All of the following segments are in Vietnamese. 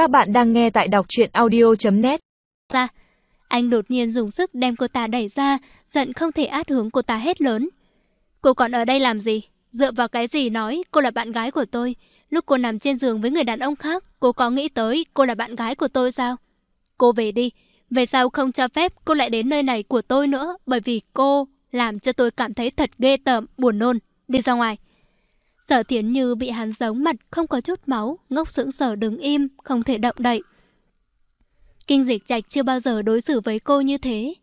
Các bạn đang nghe tại đọc truyện audio.net Ra, dạ, anh đột nhiên dùng sức đem cô ta đẩy ra, giận không thể át hướng cô ta hết lớn. Cô còn ở đây làm gì? Dựa vào cái gì nói cô là bạn gái của tôi? Lúc cô nằm trên giường với người đàn ông khác, cô có nghĩ tới cô là bạn gái của tôi sao? Cô về đi, về sau không cho phép cô lại đến nơi này của tôi nữa, bởi vì cô làm cho tôi cảm thấy thật ghê tởm, buồn nôn. Đi ra ngoài. Sở Thiến Như bị hắn giống mặt không có chút máu, ngốc sững sờ đứng im, không thể động đậy. Kinh dịch trạch chưa bao giờ đối xử với cô như thế.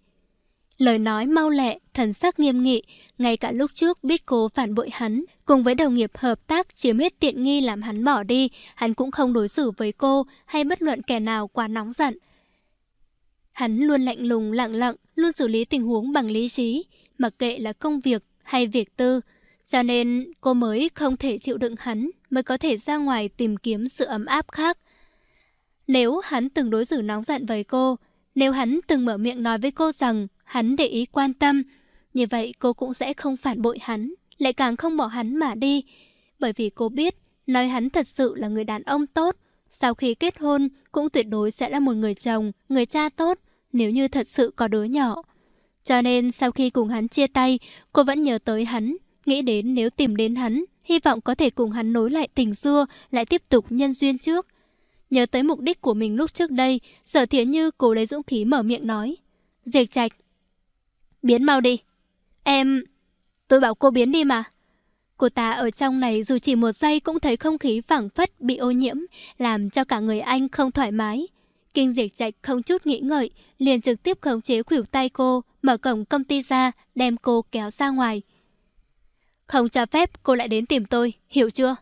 Lời nói mau lẹ, thần sắc nghiêm nghị, ngay cả lúc trước biết cô phản bội hắn, cùng với đồng nghiệp hợp tác chiếm hết tiện nghi làm hắn bỏ đi, hắn cũng không đối xử với cô hay bất luận kẻ nào quá nóng giận. Hắn luôn lạnh lùng lặng lặng, luôn xử lý tình huống bằng lý trí, mặc kệ là công việc hay việc tư, cho nên cô mới không thể chịu đựng hắn, mới có thể ra ngoài tìm kiếm sự ấm áp khác. Nếu hắn từng đối xử nóng giận với cô, nếu hắn từng mở miệng nói với cô rằng hắn để ý quan tâm, như vậy cô cũng sẽ không phản bội hắn, lại càng không bỏ hắn mà đi. Bởi vì cô biết, nói hắn thật sự là người đàn ông tốt, sau khi kết hôn cũng tuyệt đối sẽ là một người chồng, người cha tốt, nếu như thật sự có đứa nhỏ. Cho nên sau khi cùng hắn chia tay, cô vẫn nhớ tới hắn, Nghĩ đến nếu tìm đến hắn, hy vọng có thể cùng hắn nối lại tình xưa, lại tiếp tục nhân duyên trước. Nhớ tới mục đích của mình lúc trước đây, sở thiến như cố lấy dũng khí mở miệng nói. Diệt trạch. Biến mau đi. Em... Tôi bảo cô biến đi mà. Cô ta ở trong này dù chỉ một giây cũng thấy không khí phẳng phất bị ô nhiễm, làm cho cả người anh không thoải mái. Kinh diệt trạch không chút nghĩ ngợi, liền trực tiếp khống chế khuỷu tay cô, mở cổng công ty ra, đem cô kéo ra ngoài. Không cho phép cô lại đến tìm tôi, hiểu chưa?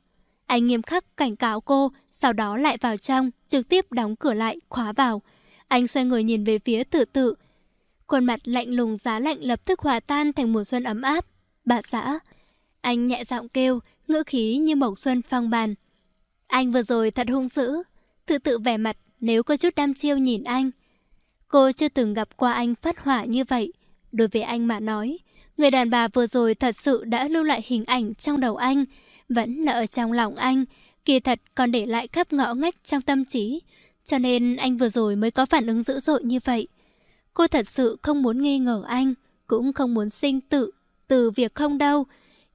Anh nghiêm khắc cảnh cáo cô, sau đó lại vào trong, trực tiếp đóng cửa lại, khóa vào. Anh xoay người nhìn về phía tự tự. Khuôn mặt lạnh lùng giá lạnh lập tức hòa tan thành mùa xuân ấm áp. Bà xã. Anh nhẹ giọng kêu, ngữ khí như mộc xuân phong bàn. Anh vừa rồi thật hung dữ. Tự tự vẻ mặt nếu có chút đam chiêu nhìn anh. Cô chưa từng gặp qua anh phát hỏa như vậy. Đối với anh mà nói, Người đàn bà vừa rồi thật sự đã lưu lại hình ảnh trong đầu anh, vẫn là ở trong lòng anh, kỳ thật còn để lại khắp ngõ ngách trong tâm trí. Cho nên anh vừa rồi mới có phản ứng dữ dội như vậy. Cô thật sự không muốn nghi ngờ anh, cũng không muốn sinh tự từ việc không đâu.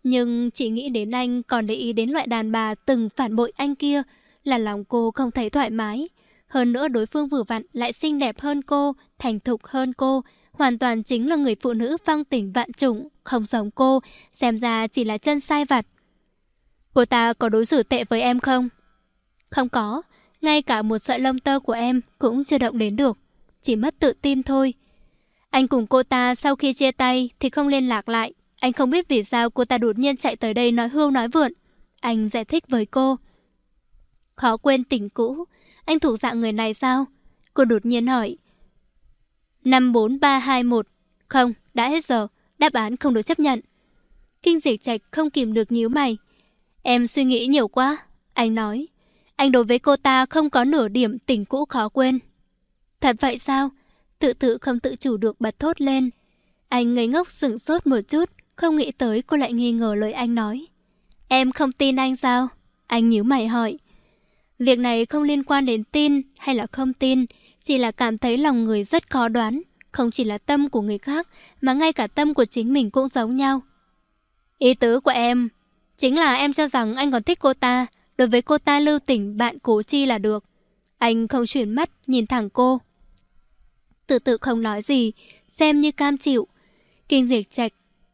Nhưng chỉ nghĩ đến anh còn để ý đến loại đàn bà từng phản bội anh kia là lòng cô không thấy thoải mái. Hơn nữa đối phương vừa vặn lại xinh đẹp hơn cô, thành thục hơn cô, hoàn toàn chính là người phụ nữ phong tình vạn trùng, không giống cô, xem ra chỉ là chân sai vặt. Cô ta có đối xử tệ với em không? Không có, ngay cả một sợi lông tơ của em cũng chưa động đến được, chỉ mất tự tin thôi. Anh cùng cô ta sau khi chia tay thì không liên lạc lại, anh không biết vì sao cô ta đột nhiên chạy tới đây nói hưu nói vượn. Anh giải thích với cô. Khó quên tình cũ, anh thuộc dạng người này sao? Cô đột nhiên hỏi. 54321. Không, đã hết giờ. Đáp án không được chấp nhận. Kinh dịch trạch không kìm được nhíu mày. Em suy nghĩ nhiều quá. Anh nói. Anh đối với cô ta không có nửa điểm tình cũ khó quên. Thật vậy sao? Tự tự không tự chủ được bật thốt lên. Anh ngây ngốc sửng sốt một chút, không nghĩ tới cô lại nghi ngờ lời anh nói. Em không tin anh sao? Anh nhíu mày hỏi. Việc này không liên quan đến tin hay là không tin, chỉ là cảm thấy lòng người rất khó đoán, không chỉ là tâm của người khác, mà ngay cả tâm của chính mình cũng giống nhau. Ý tứ của em, chính là em cho rằng anh còn thích cô ta, đối với cô ta lưu tình bạn cố chi là được. Anh không chuyển mắt, nhìn thẳng cô. Tự tự không nói gì, xem như cam chịu. Kinh diệt trạch,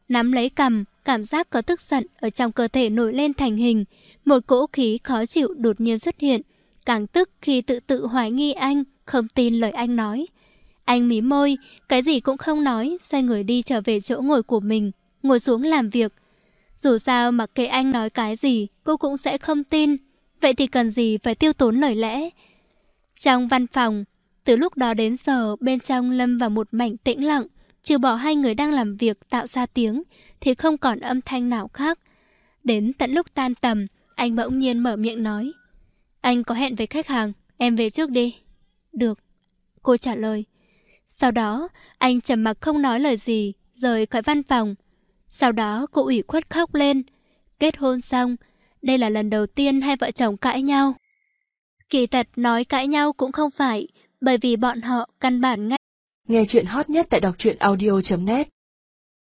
nắm lấy cầm, cảm giác có tức giận ở trong cơ thể nổi lên thành hình. Một cỗ khí khó chịu đột nhiên xuất hiện. Càng tức khi tự tự hoài nghi anh, không tin lời anh nói. Anh mí môi, cái gì cũng không nói, xoay người đi trở về chỗ ngồi của mình, ngồi xuống làm việc. Dù sao mặc kệ anh nói cái gì, cô cũng sẽ không tin. Vậy thì cần gì phải tiêu tốn lời lẽ? Trong văn phòng, từ lúc đó đến giờ bên trong lâm vào một mảnh tĩnh lặng, trừ bỏ hai người đang làm việc tạo ra tiếng, thì không còn âm thanh nào khác. Đến tận lúc tan tầm, anh bỗng nhiên mở miệng nói. Anh có hẹn với khách hàng, em về trước đi. Được. Cô trả lời. Sau đó, anh trầm mặc không nói lời gì, rời khỏi văn phòng. Sau đó cô ủy khuất khóc lên. Kết hôn xong, đây là lần đầu tiên hai vợ chồng cãi nhau. Kỳ thật nói cãi nhau cũng không phải, bởi vì bọn họ căn bản ngay. Nghe chuyện hot nhất tại đọc truyện audio.net